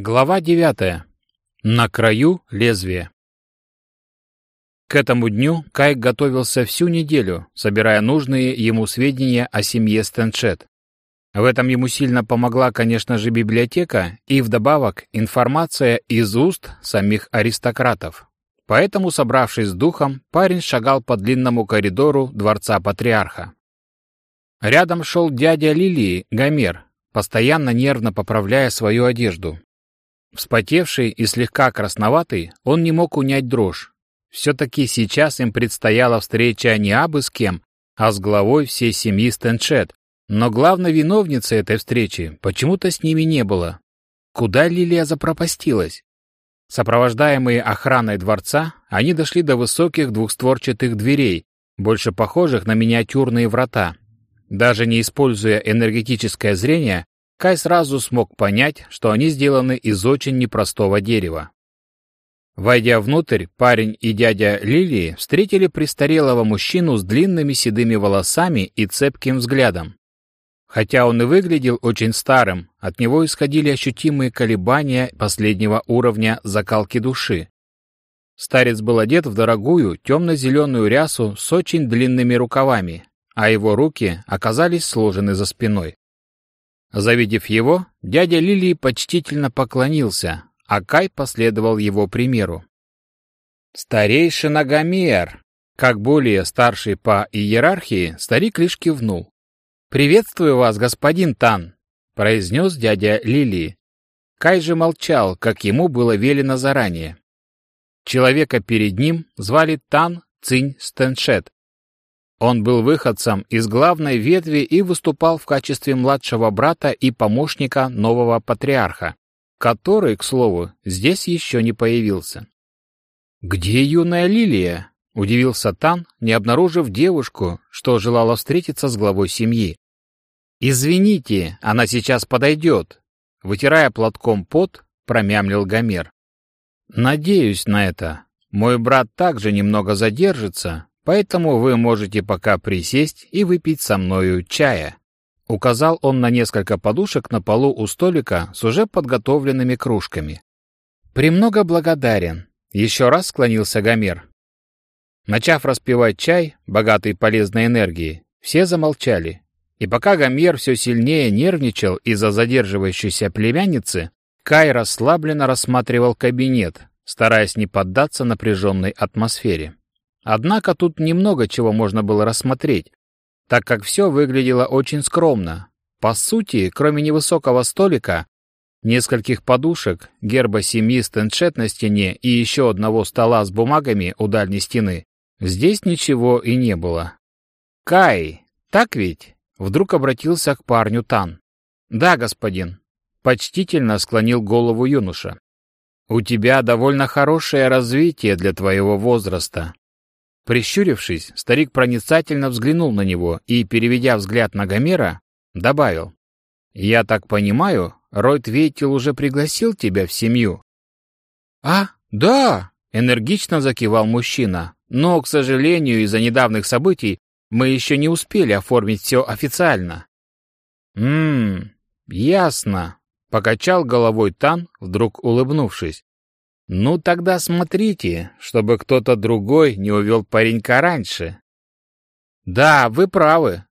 Глава 9. На краю лезвия. К этому дню Кайк готовился всю неделю, собирая нужные ему сведения о семье Стэншет. В этом ему сильно помогла, конечно же, библиотека и, вдобавок, информация из уст самих аристократов. Поэтому, собравшись с духом, парень шагал по длинному коридору дворца патриарха. Рядом шел дядя Лилии, Гомер, постоянно нервно поправляя свою одежду. Вспотевший и слегка красноватый, он не мог унять дрожь. Все-таки сейчас им предстояла встреча не абы с кем, а с главой всей семьи Стэншет. Но главной виновницей этой встречи почему-то с ними не было. Куда Лилия запропастилась? Сопровождаемые охраной дворца, они дошли до высоких двухстворчатых дверей, больше похожих на миниатюрные врата. Даже не используя энергетическое зрение, Кай сразу смог понять, что они сделаны из очень непростого дерева. Войдя внутрь, парень и дядя Лилии встретили престарелого мужчину с длинными седыми волосами и цепким взглядом. Хотя он и выглядел очень старым, от него исходили ощутимые колебания последнего уровня закалки души. Старец был одет в дорогую темно-зеленую рясу с очень длинными рукавами, а его руки оказались сложены за спиной. Завидев его, дядя Лилии почтительно поклонился, а Кай последовал его примеру. «Старейшина Гомер!» Как более старший по иерархии, старик лишь кивнул. «Приветствую вас, господин Тан!» — произнес дядя Лилии. Кай же молчал, как ему было велено заранее. Человека перед ним звали Тан Цинь Стэншет, он был выходцем из главной ветви и выступал в качестве младшего брата и помощника нового патриарха, который, к слову, здесь еще не появился. «Где юная Лилия?» — удивился Тан, не обнаружив девушку, что желала встретиться с главой семьи. «Извините, она сейчас подойдет», — вытирая платком пот, промямлил Гомер. «Надеюсь на это. Мой брат также немного задержится, Поэтому вы можете пока присесть и выпить со мною чая. Указал он на несколько подушек на полу у столика с уже подготовленными кружками. «Премного благодарен», — еще раз склонился Гомер. Начав распивать чай, богатый полезной энергией, все замолчали. И пока Гомер все сильнее нервничал из-за задерживающейся племянницы, Кай расслабленно рассматривал кабинет, стараясь не поддаться напряженной атмосфере. Однако тут немного чего можно было рассмотреть, так как все выглядело очень скромно. По сути, кроме невысокого столика, нескольких подушек, герба семьи Стэншет на стене и еще одного стола с бумагами у дальней стены, здесь ничего и не было. «Кай, так ведь?» — вдруг обратился к парню Тан. «Да, господин», — почтительно склонил голову юноша. «У тебя довольно хорошее развитие для твоего возраста. Прищурившись, старик проницательно взглянул на него и, переведя взгляд на Гомера, добавил. «Я так понимаю, Ройд Вейтил уже пригласил тебя в семью?» «А, да!» — энергично закивал мужчина. «Но, к сожалению, из-за недавних событий мы еще не успели оформить все официально». «Ммм, ясно», — покачал головой Тан, вдруг улыбнувшись. Ну тогда смотрите, чтобы кто-то другой не увел паренька раньше. Да, вы правы.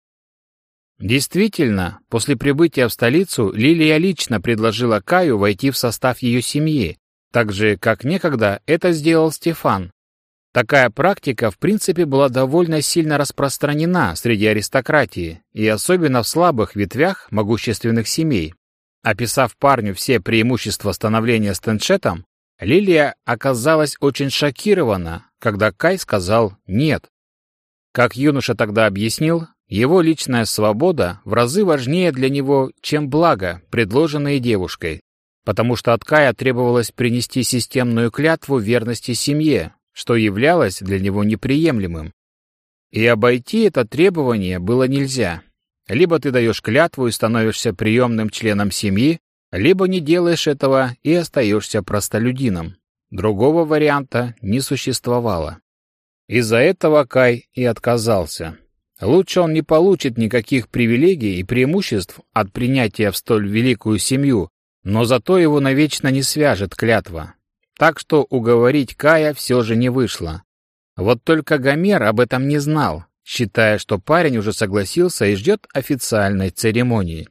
Действительно, после прибытия в столицу Лилия лично предложила Каю войти в состав ее семьи, так же, как некогда это сделал Стефан. Такая практика, в принципе, была довольно сильно распространена среди аристократии и особенно в слабых ветвях могущественных семей. Описав парню все преимущества становления стеншетом, Лилия оказалась очень шокирована, когда Кай сказал «нет». Как юноша тогда объяснил, его личная свобода в разы важнее для него, чем благо, предложенные девушкой, потому что от Кая требовалось принести системную клятву верности семье, что являлось для него неприемлемым. И обойти это требование было нельзя. Либо ты даешь клятву и становишься приемным членом семьи, либо не делаешь этого и остаешься простолюдином. Другого варианта не существовало. Из-за этого Кай и отказался. Лучше он не получит никаких привилегий и преимуществ от принятия в столь великую семью, но зато его навечно не свяжет клятва. Так что уговорить Кая все же не вышло. Вот только Гомер об этом не знал, считая, что парень уже согласился и ждет официальной церемонии.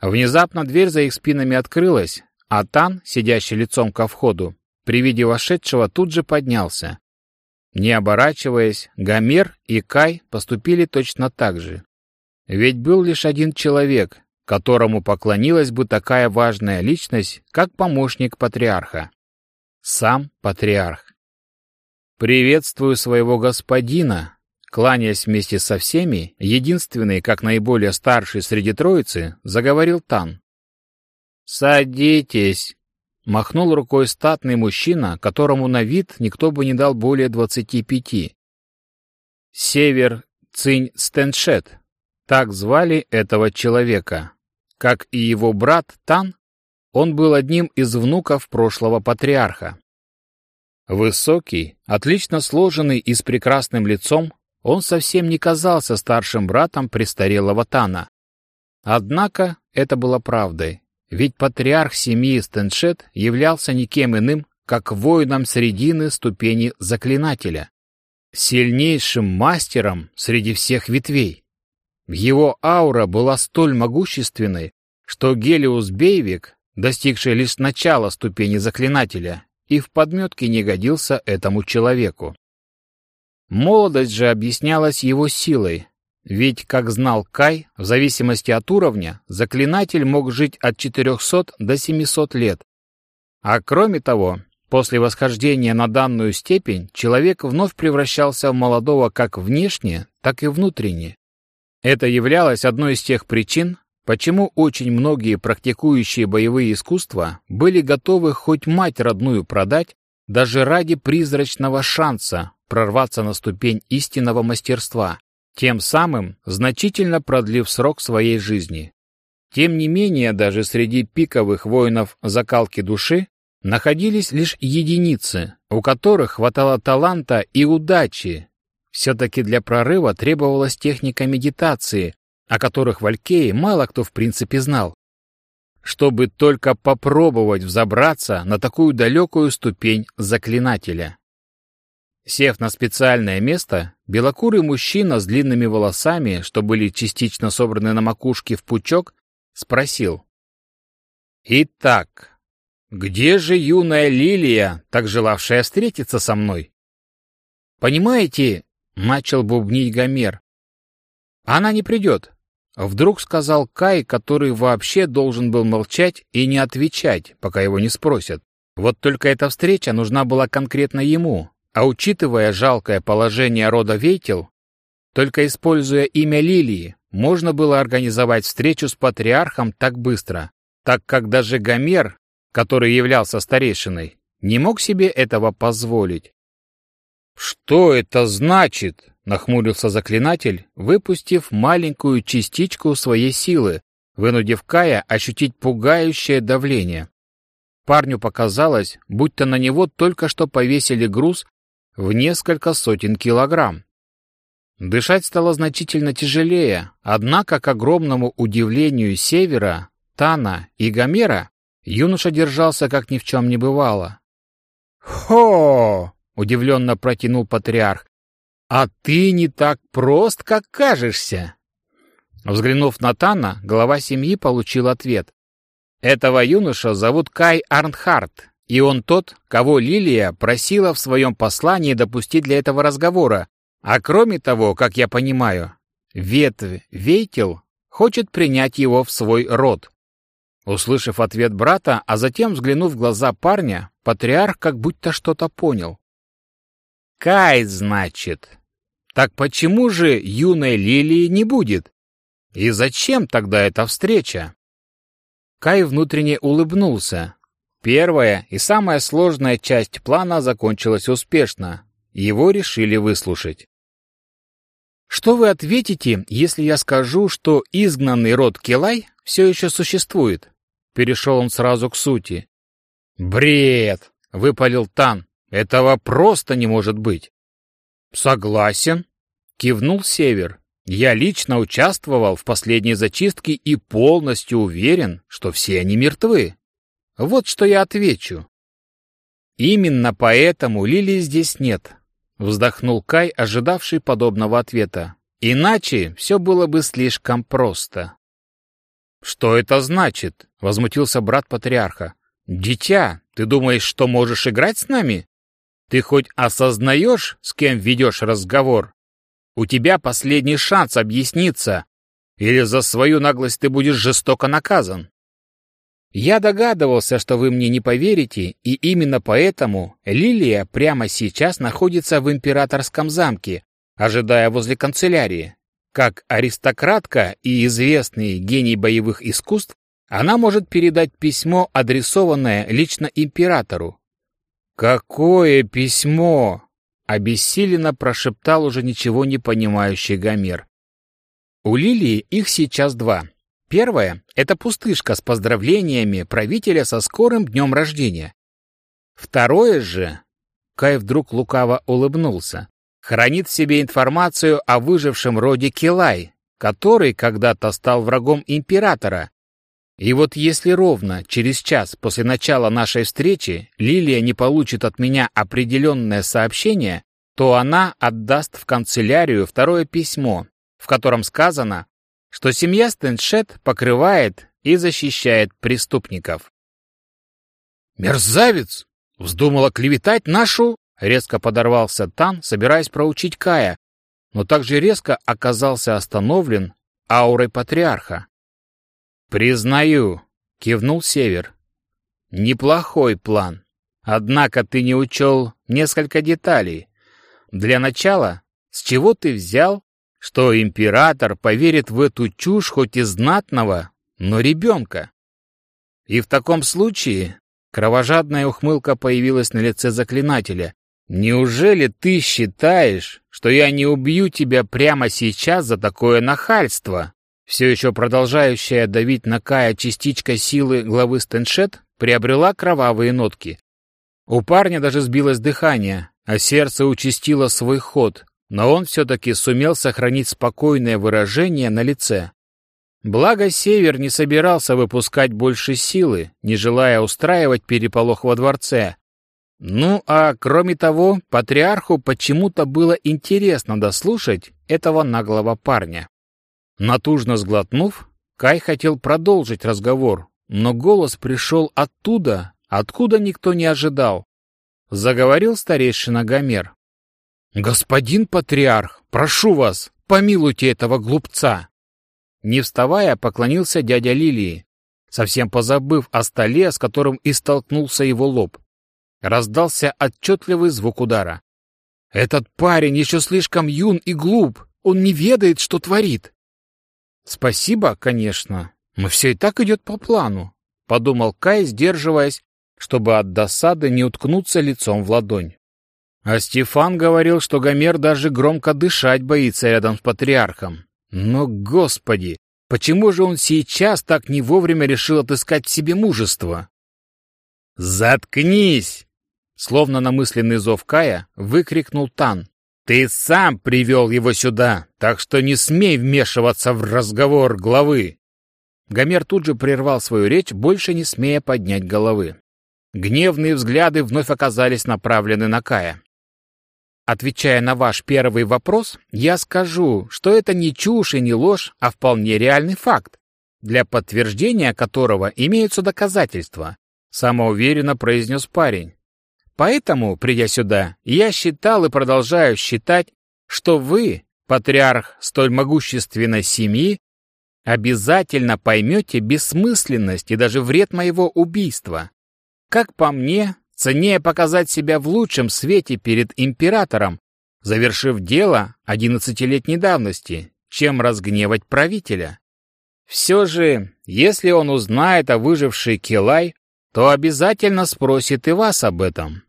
Внезапно дверь за их спинами открылась, а Тан, сидящий лицом ко входу, при виде вошедшего тут же поднялся. Не оборачиваясь, Гомер и Кай поступили точно так же. Ведь был лишь один человек, которому поклонилась бы такая важная личность, как помощник патриарха. Сам патриарх. «Приветствую своего господина», Кланяясь вместе со всеми, единственный, как наиболее старший среди троицы, заговорил Тан. «Садитесь!» — махнул рукой статный мужчина, которому на вид никто бы не дал более двадцати пяти. Север Цинь Стеншет. Так звали этого человека. Как и его брат Тан, он был одним из внуков прошлого патриарха. Высокий, отлично сложенный и с прекрасным лицом, он совсем не казался старшим братом престарелого Тана. Однако это было правдой, ведь патриарх семьи Стеншет являлся никем иным, как воином средины ступени заклинателя, сильнейшим мастером среди всех ветвей. Его аура была столь могущественной, что Гелиус Бейвик, достигший лишь начала ступени заклинателя, и в подметке не годился этому человеку. Молодость же объяснялась его силой, ведь, как знал Кай, в зависимости от уровня, заклинатель мог жить от 400 до 700 лет. А кроме того, после восхождения на данную степень человек вновь превращался в молодого как внешне, так и внутренне. Это являлось одной из тех причин, почему очень многие практикующие боевые искусства были готовы хоть мать родную продать даже ради призрачного шанса прорваться на ступень истинного мастерства, тем самым значительно продлив срок своей жизни. Тем не менее, даже среди пиковых воинов закалки души находились лишь единицы, у которых хватало таланта и удачи. Все-таки для прорыва требовалась техника медитации, о которых в Алькее мало кто в принципе знал. Чтобы только попробовать взобраться на такую далекую ступень заклинателя. Сев на специальное место, белокурый мужчина с длинными волосами, что были частично собраны на макушке в пучок, спросил. «Итак, где же юная Лилия, так желавшая встретиться со мной?» «Понимаете», — начал бубнить Гомер, — «она не придет», — вдруг сказал Кай, который вообще должен был молчать и не отвечать, пока его не спросят. Вот только эта встреча нужна была конкретно ему, а учитывая жалкое положение рода Вейтел, только используя имя Лилии, можно было организовать встречу с патриархом так быстро, так как даже Гомер, который являлся старейшиной, не мог себе этого позволить. «Что это значит?» — нахмурился заклинатель, выпустив маленькую частичку своей силы, вынудив Кая ощутить пугающее давление. Парню показалось, будто на него только что повесили груз в несколько сотен килограмм. Дышать стало значительно тяжелее, однако, к огромному удивлению Севера, Тана и Гомера, юноша держался, как ни в чем не бывало. «Хо!» — удивленно протянул патриарх. «А ты не так прост, как кажешься!» Взглянув на Тана, глава семьи получил ответ. «Этого юноша зовут Кай Арнхарт, и он тот, кого Лилия просила в своем послании допустить для этого разговора. А кроме того, как я понимаю, ветвь Вейтел хочет принять его в свой род. Услышав ответ брата, а затем взглянув в глаза парня, патриарх как будто что-то понял. «Кай, значит. Так почему же юной Лилии не будет? И зачем тогда эта встреча?» Кай внутренне улыбнулся, Первая и самая сложная часть плана закончилась успешно. Его решили выслушать. Что вы ответите, если я скажу, что изгнанный род Келай все еще существует? Перешел он сразу к сути. Бред! Выпалил Тан. Этого просто не может быть. Согласен, кивнул Север. Я лично участвовал в последней зачистке и полностью уверен, что все они мертвы. Вот что я отвечу. Именно поэтому Лилии здесь нет, вздохнул Кай, ожидавший подобного ответа. Иначе все было бы слишком просто. Что это значит? возмутился брат патриарха. Дитя, ты думаешь, что можешь играть с нами? Ты хоть осознаешь, с кем ведешь разговор? У тебя последний шанс объясниться, или за свою наглость ты будешь жестоко наказан. Я догадывался, что вы мне не поверите, и именно поэтому Лилия прямо сейчас находится в императорском замке, ожидая возле канцелярии. Как аристократка и известный гений боевых искусств, она может передать письмо, адресованное лично императору. «Какое письмо?» — обессиленно прошептал уже ничего не понимающий Гомер. У Лилии их сейчас два. Первое — это пустышка с поздравлениями правителя со скорым днем рождения. Второе же, Кай вдруг лукаво улыбнулся, хранит в себе информацию о выжившем роде Килай, который когда-то стал врагом императора. И вот если ровно через час после начала нашей встречи Лилия не получит от меня определенное сообщение, то она отдаст в канцелярию второе письмо, в котором сказано, что семья Стэншет покрывает и защищает преступников. «Мерзавец! Вздумала клеветать нашу?» Резко подорвался Тан, собираясь проучить Кая, но также резко оказался остановлен аурой патриарха. «Признаю», — кивнул Север. «Неплохой план. Однако ты не учел несколько деталей. Для начала, с чего ты взял, что император поверит в эту чушь хоть и знатного, но ребенка. И в таком случае кровожадная ухмылка появилась на лице заклинателя. «Неужели ты считаешь, что я не убью тебя прямо сейчас за такое нахальство?» Все еще продолжающая давить на Кая частичка силы главы Стэншет приобрела кровавые нотки. У парня даже сбилось дыхание, а сердце участило свой ход, но он все-таки сумел сохранить спокойное выражение на лице. Благо Север не собирался выпускать больше силы, не желая устраивать переполох во дворце. Ну а кроме того, патриарху почему-то было интересно дослушать этого наглого парня. Натужно сглотнув, Кай хотел продолжить разговор, но голос пришел оттуда, откуда никто не ожидал. Заговорил старейшина Гомер. «Господин патриарх, прошу вас, помилуйте этого глупца!» Не вставая, поклонился дядя Лилии, совсем позабыв о столе, с которым и столкнулся его лоб. Раздался отчетливый звук удара. «Этот парень еще слишком юн и глуп, он не ведает, что творит!» «Спасибо, конечно, но все и так идет по плану», — подумал Кай, сдерживаясь, чтобы от досады не уткнуться лицом в ладонь. А Стефан говорил, что Гомер даже громко дышать боится рядом с патриархом. Но, господи, почему же он сейчас так не вовремя решил отыскать в себе мужество? «Заткнись!» Словно на мысленный зов Кая выкрикнул Тан. «Ты сам привел его сюда, так что не смей вмешиваться в разговор главы!» Гомер тут же прервал свою речь, больше не смея поднять головы. Гневные взгляды вновь оказались направлены на Кая. Отвечая на ваш первый вопрос, я скажу, что это не чушь и не ложь, а вполне реальный факт, для подтверждения которого имеются доказательства, самоуверенно произнес парень. Поэтому, придя сюда, я считал и продолжаю считать, что вы, патриарх столь могущественной семьи, обязательно поймете бессмысленность и даже вред моего убийства. Как по мне, Ценнее показать себя в лучшем свете перед императором, завершив дело одиннадцатилетней давности, чем разгневать правителя. Все же, если он узнает о выжившей Килай, то обязательно спросит и вас об этом.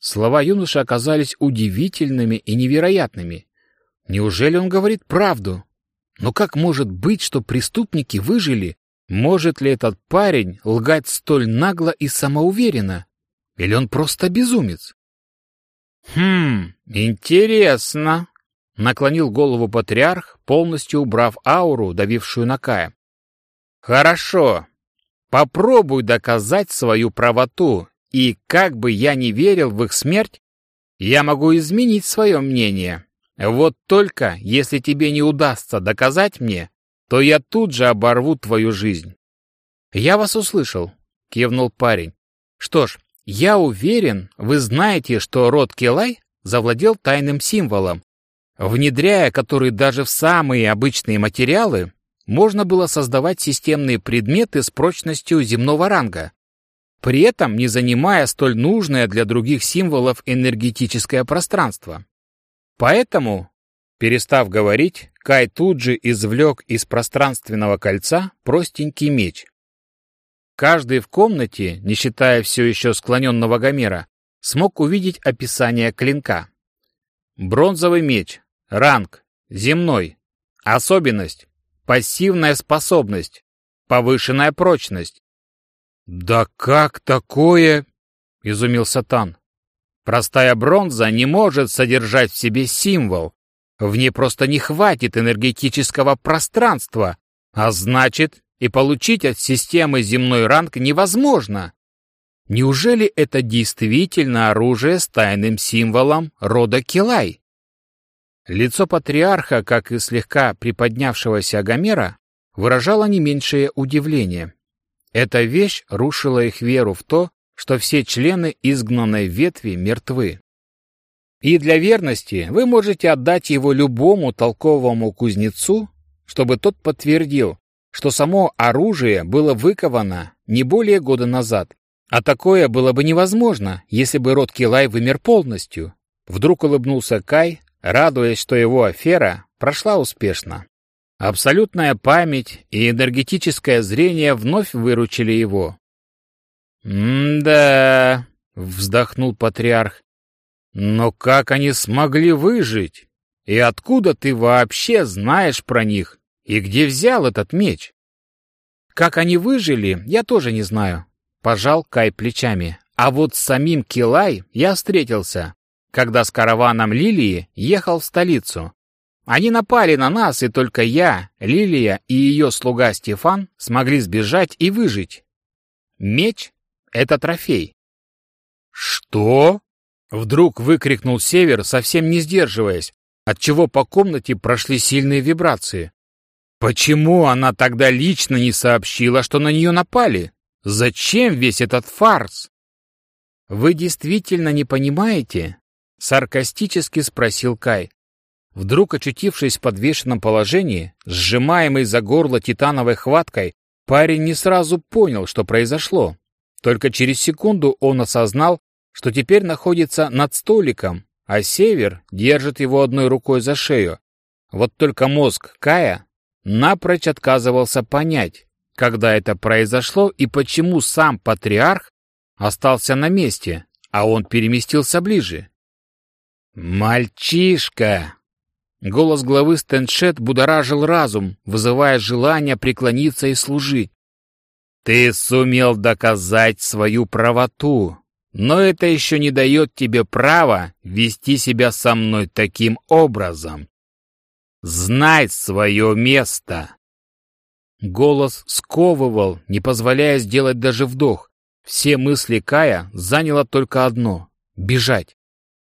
Слова юноши оказались удивительными и невероятными. Неужели он говорит правду? Но как может быть, что преступники выжили? Может ли этот парень лгать столь нагло и самоуверенно? Или он просто безумец? Хм, интересно. наклонил голову патриарх, полностью убрав ауру, давившую на Кая. Хорошо. Попробуй доказать свою правоту, и как бы я ни верил в их смерть, я могу изменить свое мнение. Вот только, если тебе не удастся доказать мне, то я тут же оборву твою жизнь. Я вас услышал, кивнул парень. Что ж, я уверен, вы знаете, что род Келай завладел тайным символом, внедряя который даже в самые обычные материалы, можно было создавать системные предметы с прочностью земного ранга, при этом не занимая столь нужное для других символов энергетическое пространство. Поэтому, перестав говорить, Кай тут же извлек из пространственного кольца простенький меч. Каждый в комнате, не считая все еще склоненного Гомера, смог увидеть описание клинка. Бронзовый меч, ранг, земной, особенность, пассивная способность, повышенная прочность. «Да как такое?» — изумился Тан. Простая бронза не может содержать в себе символ. В ней просто не хватит энергетического пространства, а значит, и получить от системы земной ранг невозможно. Неужели это действительно оружие с тайным символом рода Килай? Лицо патриарха, как и слегка приподнявшегося Гомера, выражало не меньшее удивление. Эта вещь рушила их веру в то, что все члены изгнанной ветви мертвы. И для верности вы можете отдать его любому толковому кузнецу, чтобы тот подтвердил, что само оружие было выковано не более года назад. А такое было бы невозможно, если бы род Килай вымер полностью. Вдруг улыбнулся Кай, радуясь, что его афера прошла успешно. Абсолютная память и энергетическое зрение вновь выручили его. «М-да», — вздохнул патриарх, — «но как они смогли выжить? И откуда ты вообще знаешь про них? И где взял этот меч?» «Как они выжили, я тоже не знаю», — пожал Кай плечами. «А вот с самим Килай я встретился, когда с караваном Лилии ехал в столицу. Они напали на нас, и только я, Лилия и ее слуга Стефан смогли сбежать и выжить. Меч это трофей. Что? Вдруг выкрикнул Север, совсем не сдерживаясь, отчего по комнате прошли сильные вибрации. Почему она тогда лично не сообщила, что на нее напали? Зачем весь этот фарс? Вы действительно не понимаете? Саркастически спросил Кай. Вдруг очутившись в подвешенном положении, сжимаемый за горло титановой хваткой, парень не сразу понял, что произошло. Только через секунду он осознал, что теперь находится над столиком, а Север держит его одной рукой за шею. Вот только мозг Кая напрочь отказывался понять, когда это произошло и почему сам патриарх остался на месте, а он переместился ближе. «Мальчишка!» Голос главы Стэншет будоражил разум, вызывая желание преклониться и служить. Ты сумел доказать свою правоту, но это еще не дает тебе права вести себя со мной таким образом. Знай свое место. Голос сковывал, не позволяя сделать даже вдох. Все мысли Кая заняло только одно — бежать.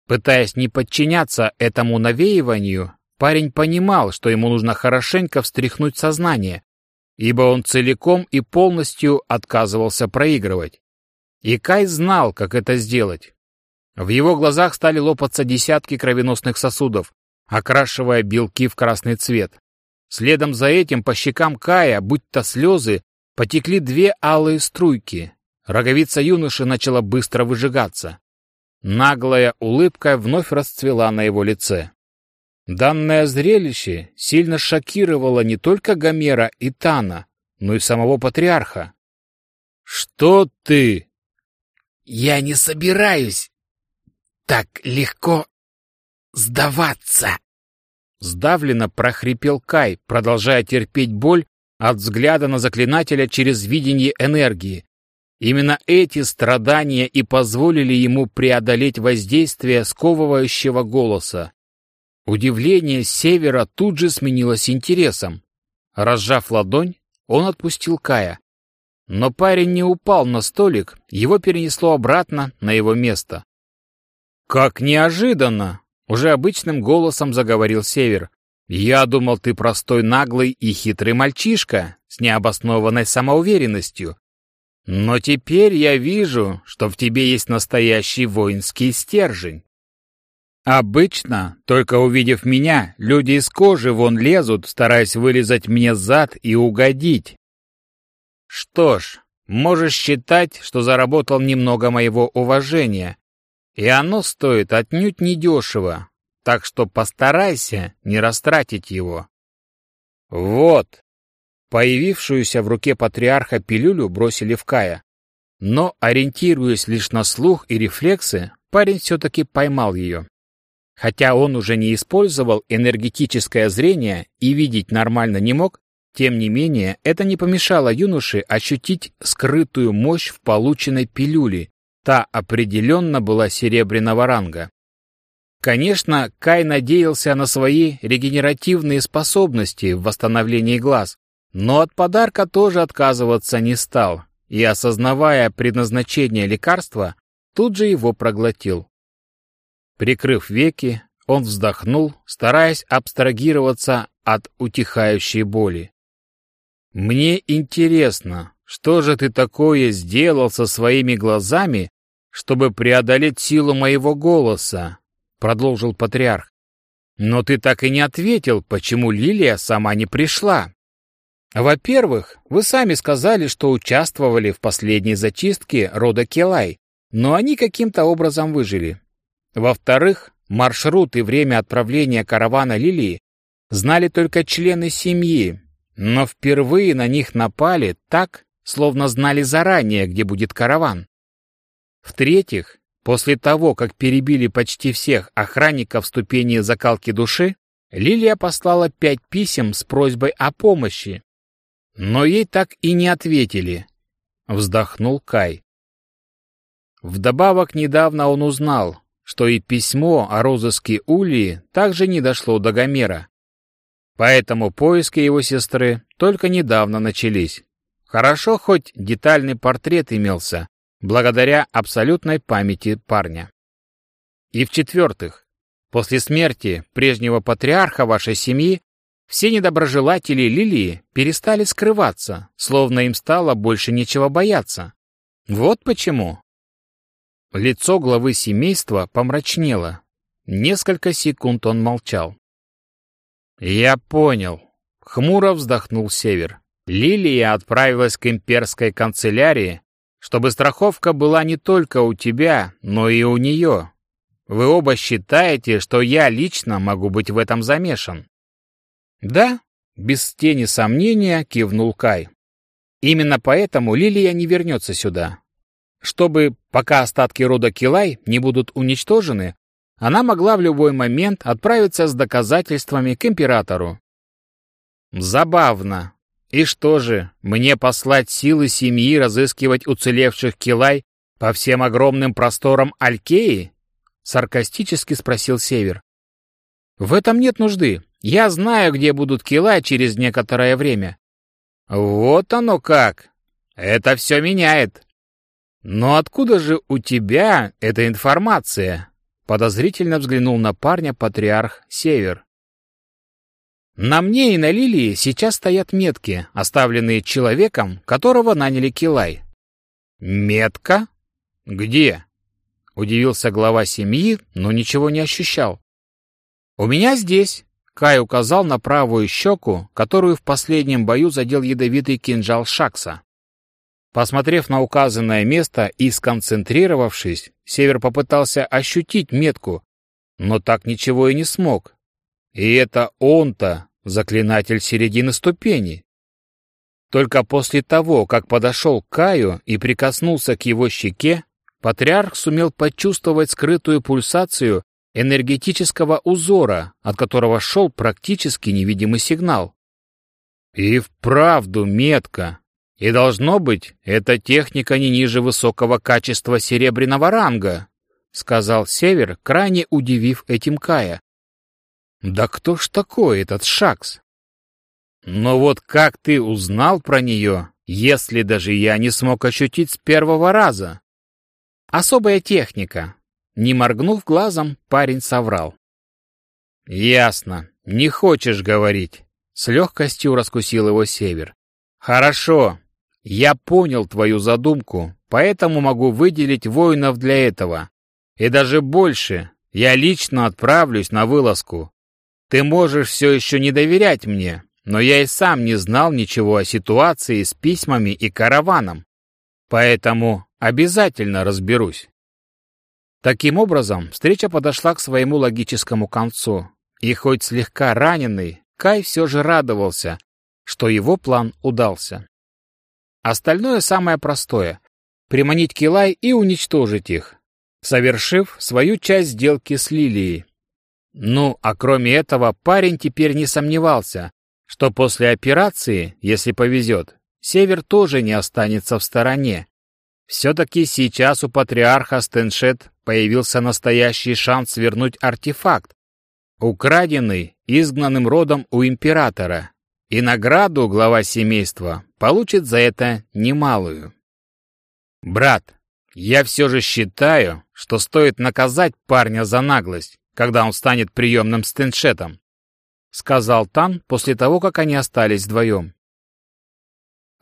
Пытаясь не подчиняться этому навеиванию, парень понимал, что ему нужно хорошенько встряхнуть сознание, ибо он целиком и полностью отказывался проигрывать. И Кай знал, как это сделать. В его глазах стали лопаться десятки кровеносных сосудов, окрашивая белки в красный цвет. Следом за этим по щекам Кая, будь то слезы, потекли две алые струйки. Роговица юноши начала быстро выжигаться. Наглая улыбка вновь расцвела на его лице. Данное зрелище сильно шокировало не только Гомера и Тана, но и самого патриарха. «Что ты?» «Я не собираюсь так легко сдаваться!» Сдавленно прохрипел Кай, продолжая терпеть боль от взгляда на заклинателя через видение энергии. Именно эти страдания и позволили ему преодолеть воздействие сковывающего голоса. Удивление севера тут же сменилось интересом. Разжав ладонь, он отпустил Кая. Но парень не упал на столик, его перенесло обратно на его место. «Как неожиданно!» — уже обычным голосом заговорил Север. «Я думал, ты простой наглый и хитрый мальчишка с необоснованной самоуверенностью. Но теперь я вижу, что в тебе есть настоящий воинский стержень. Обычно, только увидев меня, люди из кожи вон лезут, стараясь вылезать мне зад и угодить. Что ж, можешь считать, что заработал немного моего уважения. И оно стоит отнюдь недешево, так что постарайся не растратить его. Вот. Появившуюся в руке патриарха пилюлю бросили в Кая. Но, ориентируясь лишь на слух и рефлексы, парень все-таки поймал ее. Хотя он уже не использовал энергетическое зрение и видеть нормально не мог, тем не менее, это не помешало юноше ощутить скрытую мощь в полученной пилюле. Та определенно была серебряного ранга. Конечно, Кай надеялся на свои регенеративные способности в восстановлении глаз, но от подарка тоже отказываться не стал и, осознавая предназначение лекарства, тут же его проглотил. Прикрыв веки, он вздохнул, стараясь абстрагироваться от утихающей боли. «Мне интересно, что же ты такое сделал со своими глазами, чтобы преодолеть силу моего голоса?» — продолжил патриарх. «Но ты так и не ответил, почему Лилия сама не пришла». «Во-первых, вы сами сказали, что участвовали в последней зачистке рода Келай, но они каким-то образом выжили. Во-вторых, маршрут и время отправления каравана Лилии знали только члены семьи, но впервые на них напали так, словно знали заранее, где будет караван. В-третьих, после того, как перебили почти всех охранников ступени закалки души, Лилия послала пять писем с просьбой о помощи, но ей так и не ответили. Вздохнул Кай. Вдобавок недавно он узнал, что и письмо о розыске Улии также не дошло до Гомера. Поэтому поиски его сестры только недавно начались. Хорошо, хоть детальный портрет имелся, благодаря абсолютной памяти парня. И в-четвертых, после смерти прежнего патриарха вашей семьи все недоброжелатели Лилии перестали скрываться, словно им стало больше нечего бояться. Вот почему Лицо главы семейства помрачнело. Несколько секунд он молчал. «Я понял», — хмуро вздохнул Север. «Лилия отправилась к имперской канцелярии, чтобы страховка была не только у тебя, но и у нее. Вы оба считаете, что я лично могу быть в этом замешан?» «Да», — без тени сомнения кивнул Кай. «Именно поэтому Лилия не вернется сюда чтобы, пока остатки рода Килай не будут уничтожены, она могла в любой момент отправиться с доказательствами к императору. Забавно. И что же, мне послать силы семьи разыскивать уцелевших Килай по всем огромным просторам Алькеи? Саркастически спросил Север. В этом нет нужды. Я знаю, где будут Килай через некоторое время. Вот оно как. Это все меняет. «Но откуда же у тебя эта информация?» Подозрительно взглянул на парня патриарх Север. «На мне и на Лилии сейчас стоят метки, оставленные человеком, которого наняли Килай». «Метка? Где?» Удивился глава семьи, но ничего не ощущал. «У меня здесь», — Кай указал на правую щеку, которую в последнем бою задел ядовитый кинжал Шакса. Посмотрев на указанное место и сконцентрировавшись, Север попытался ощутить метку, но так ничего и не смог. И это он-то, заклинатель середины ступени. Только после того, как подошел к Каю и прикоснулся к его щеке, патриарх сумел почувствовать скрытую пульсацию энергетического узора, от которого шел практически невидимый сигнал. И вправду метка, и должно быть, эта техника не ниже высокого качества серебряного ранга, сказал Север, крайне удивив этим Кая. Да кто ж такой этот Шакс? Но вот как ты узнал про нее, если даже я не смог ощутить с первого раза? Особая техника. Не моргнув глазом, парень соврал. Ясно. Не хочешь говорить. С легкостью раскусил его север. Хорошо. Я понял твою задумку, поэтому могу выделить воинов для этого. И даже больше. Я лично отправлюсь на вылазку. Ты можешь все еще не доверять мне, но я и сам не знал ничего о ситуации с письмами и караваном. Поэтому обязательно разберусь. Таким образом, встреча подошла к своему логическому концу, и хоть слегка раненый, Кай все же радовался, что его план удался. Остальное самое простое — приманить Килай и уничтожить их, совершив свою часть сделки с Лилией. Ну, а кроме этого, парень теперь не сомневался, что после операции, если повезет, Север тоже не останется в стороне. Все-таки сейчас у патриарха Стеншет появился настоящий шанс вернуть артефакт, украденный изгнанным родом у императора, и награду глава семейства получит за это немалую. «Брат, я все же считаю, что стоит наказать парня за наглость, когда он станет приемным стеншетом», — сказал Тан после того, как они остались вдвоем.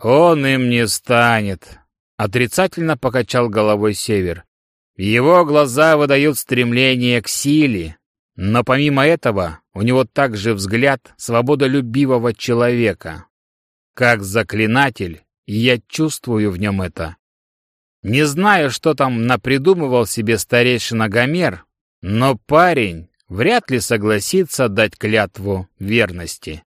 «Он им не станет», — отрицательно покачал головой Север. «Его глаза выдают стремление к силе, но помимо этого у него также взгляд свободолюбивого человека. Как заклинатель, я чувствую в нем это. Не знаю, что там напридумывал себе старейшина Гомер, но парень вряд ли согласится дать клятву верности.